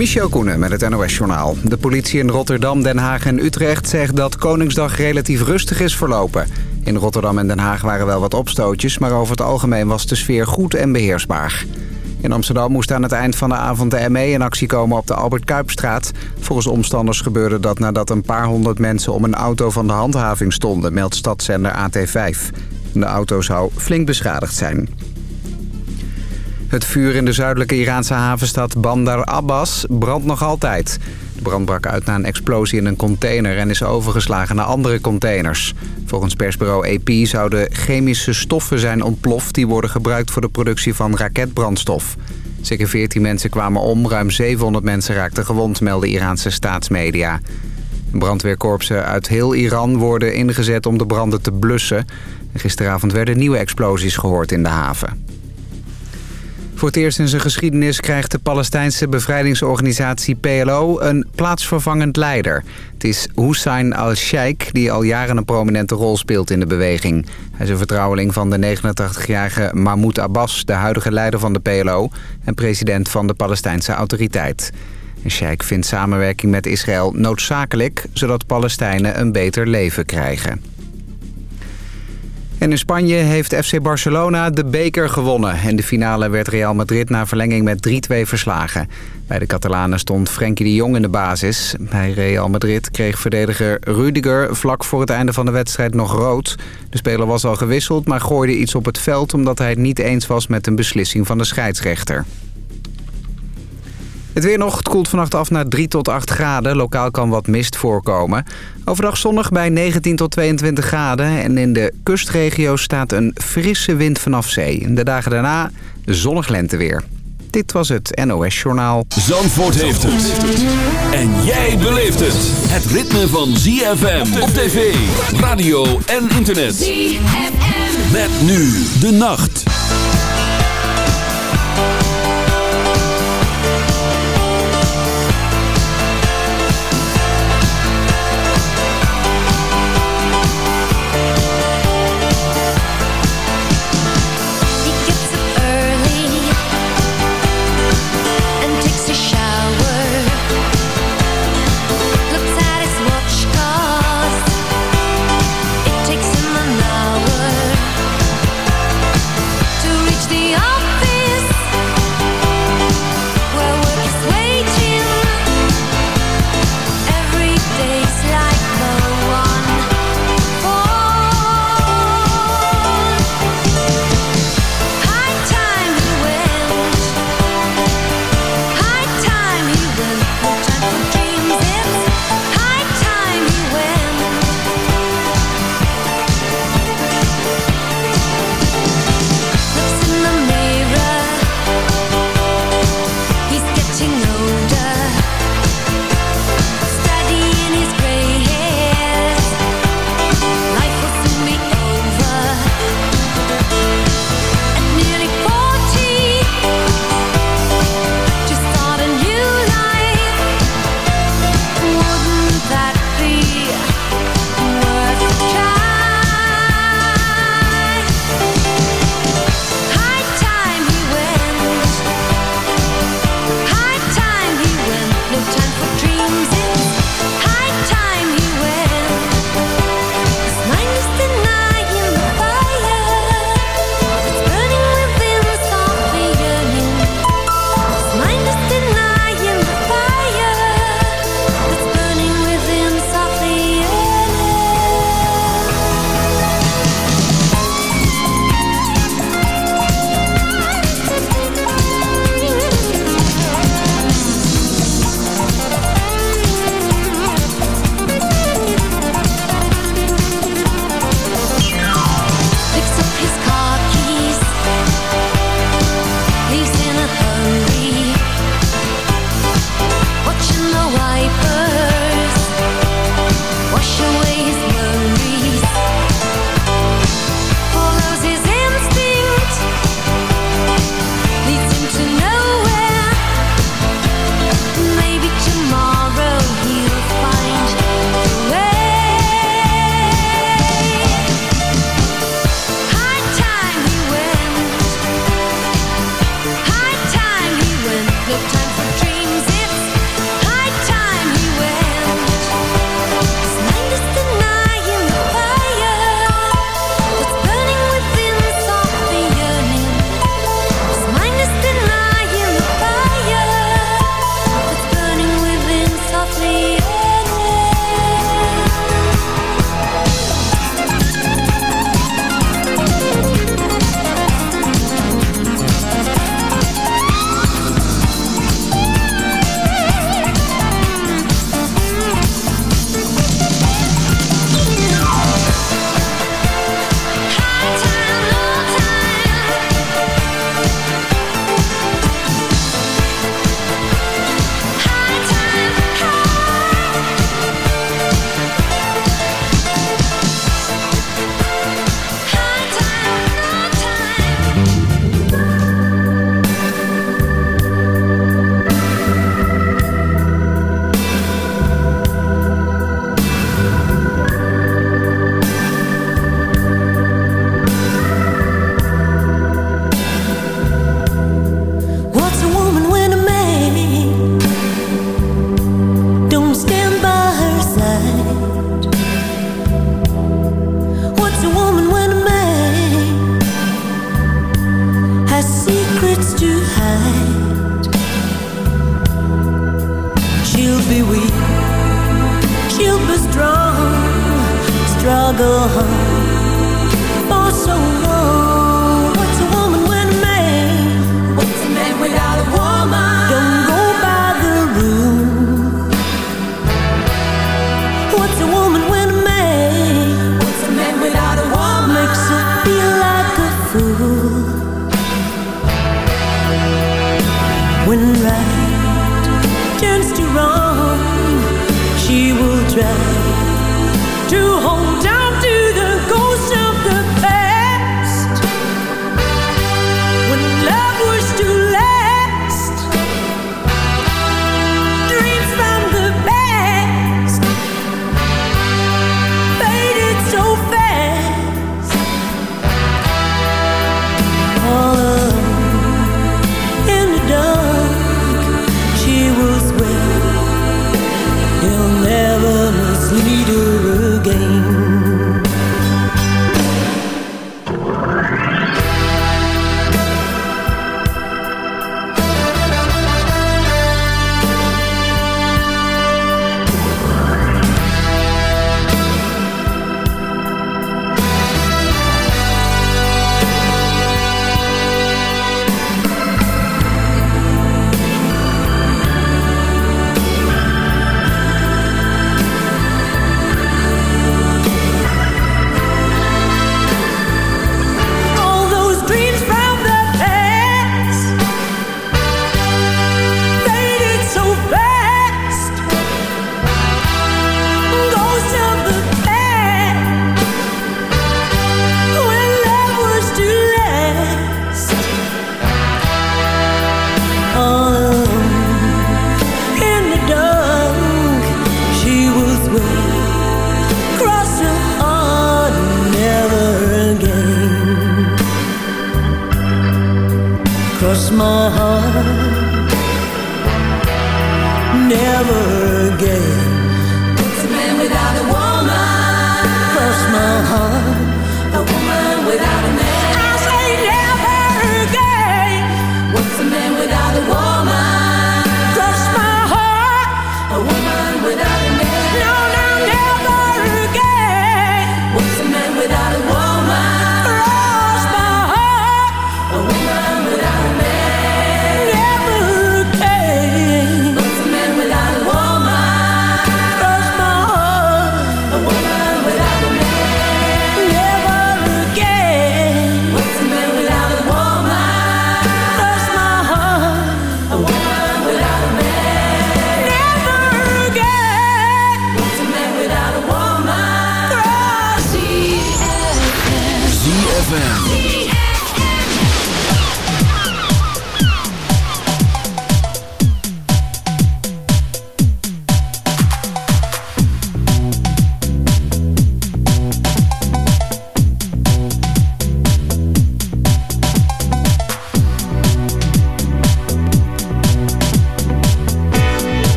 Michel Koenen met het NOS-journaal. De politie in Rotterdam, Den Haag en Utrecht zegt dat Koningsdag relatief rustig is verlopen. In Rotterdam en Den Haag waren wel wat opstootjes... maar over het algemeen was de sfeer goed en beheersbaar. In Amsterdam moest aan het eind van de avond de ME in actie komen op de Albert Kuipstraat. Volgens omstanders gebeurde dat nadat een paar honderd mensen om een auto van de handhaving stonden, meldt stadszender AT5. De auto zou flink beschadigd zijn. Het vuur in de zuidelijke Iraanse havenstad Bandar Abbas brandt nog altijd. De brand brak uit na een explosie in een container en is overgeslagen naar andere containers. Volgens persbureau AP zouden chemische stoffen zijn ontploft... die worden gebruikt voor de productie van raketbrandstof. Zeker 14 mensen kwamen om, ruim 700 mensen raakten gewond... melden Iraanse staatsmedia. Brandweerkorpsen uit heel Iran worden ingezet om de branden te blussen. Gisteravond werden nieuwe explosies gehoord in de haven. Voor het eerst in zijn geschiedenis krijgt de Palestijnse bevrijdingsorganisatie PLO een plaatsvervangend leider. Het is Hussein al-Sheikh die al jaren een prominente rol speelt in de beweging. Hij is een vertrouweling van de 89-jarige Mahmoud Abbas, de huidige leider van de PLO... en president van de Palestijnse autoriteit. Sheikh vindt samenwerking met Israël noodzakelijk... zodat Palestijnen een beter leven krijgen. En in Spanje heeft FC Barcelona de beker gewonnen. In de finale werd Real Madrid na verlenging met 3-2 verslagen. Bij de Catalanen stond Frenkie de Jong in de basis. Bij Real Madrid kreeg verdediger Rudiger vlak voor het einde van de wedstrijd nog rood. De speler was al gewisseld, maar gooide iets op het veld... omdat hij het niet eens was met een beslissing van de scheidsrechter. Het weer nog, het koelt vannacht af naar 3 tot 8 graden. Lokaal kan wat mist voorkomen. Overdag zonnig bij 19 tot 22 graden. En in de kustregio staat een frisse wind vanaf zee. De dagen daarna zonnig lenteweer. Dit was het NOS Journaal. Zandvoort heeft het. En jij beleeft het. Het ritme van ZFM op tv, radio en internet. ZFM. Met nu de nacht.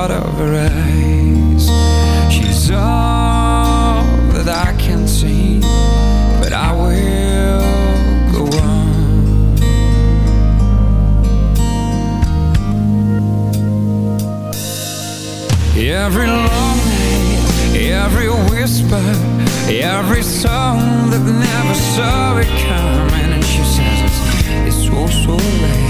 out of her eyes. She's all that I can see But I will go on. Every long night, every whisper Every song that never saw it coming And she says it's, it's so, so late.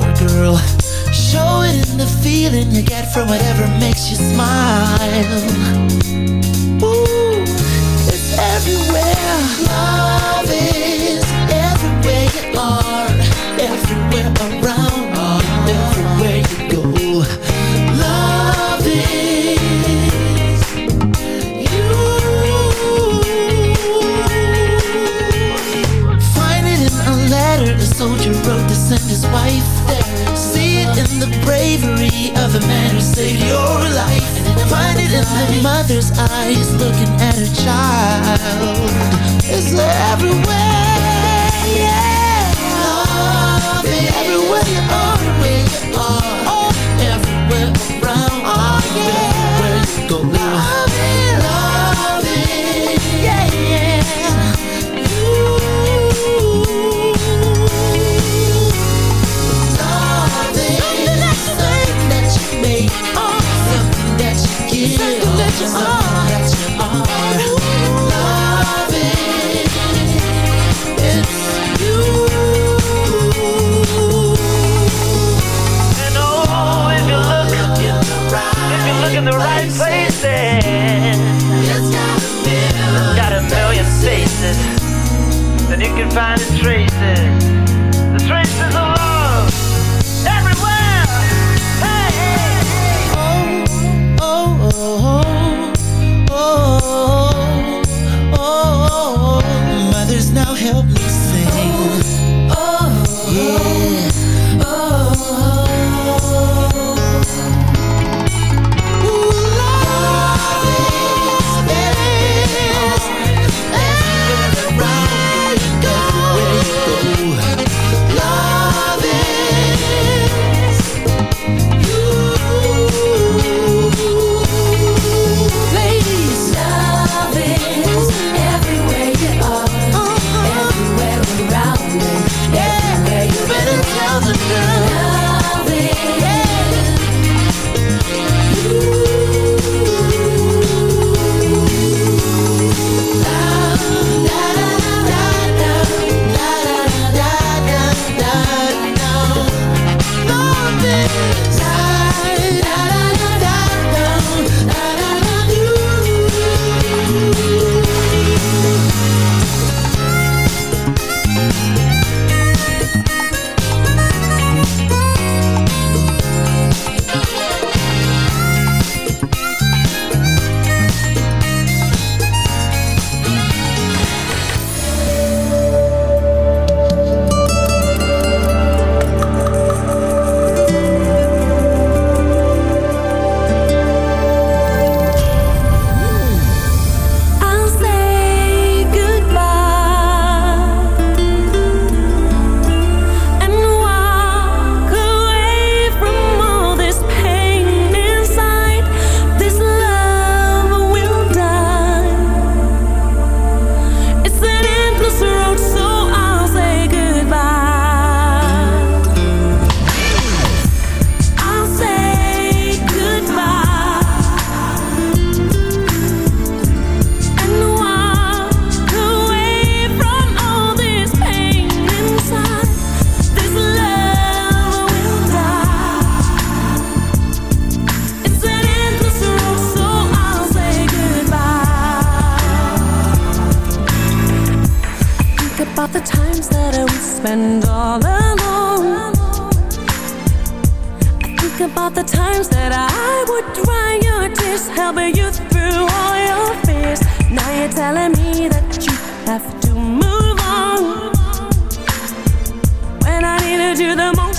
or girl. Show it in the feeling you get from whatever makes you smile. Ooh, it's everywhere. Love is everywhere you are, everywhere around, everywhere you go. Love is you. Find it in a letter a soldier wrote to send his wife. It the bravery of a man who saved your life. Find it in the mother's eyes looking at her child. It's everywhere, yeah. Love is everywhere you are, where you are, everywhere around, oh, everywhere you can find the traces. Spend all alone. I think about the times that I would dry your tears, helping you through all your fears. Now you're telling me that you have to move on. When I needed you the most,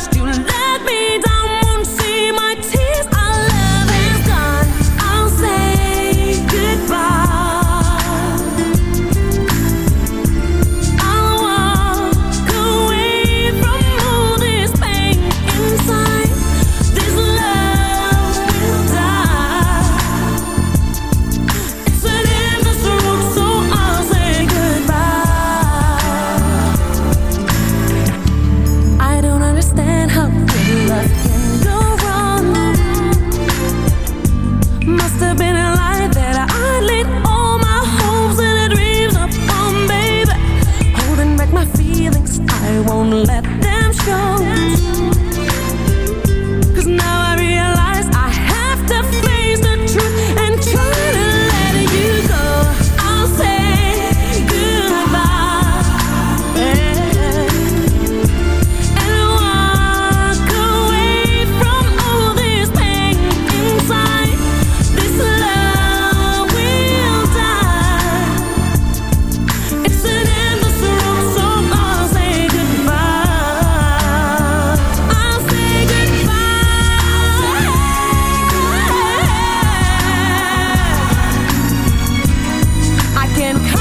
and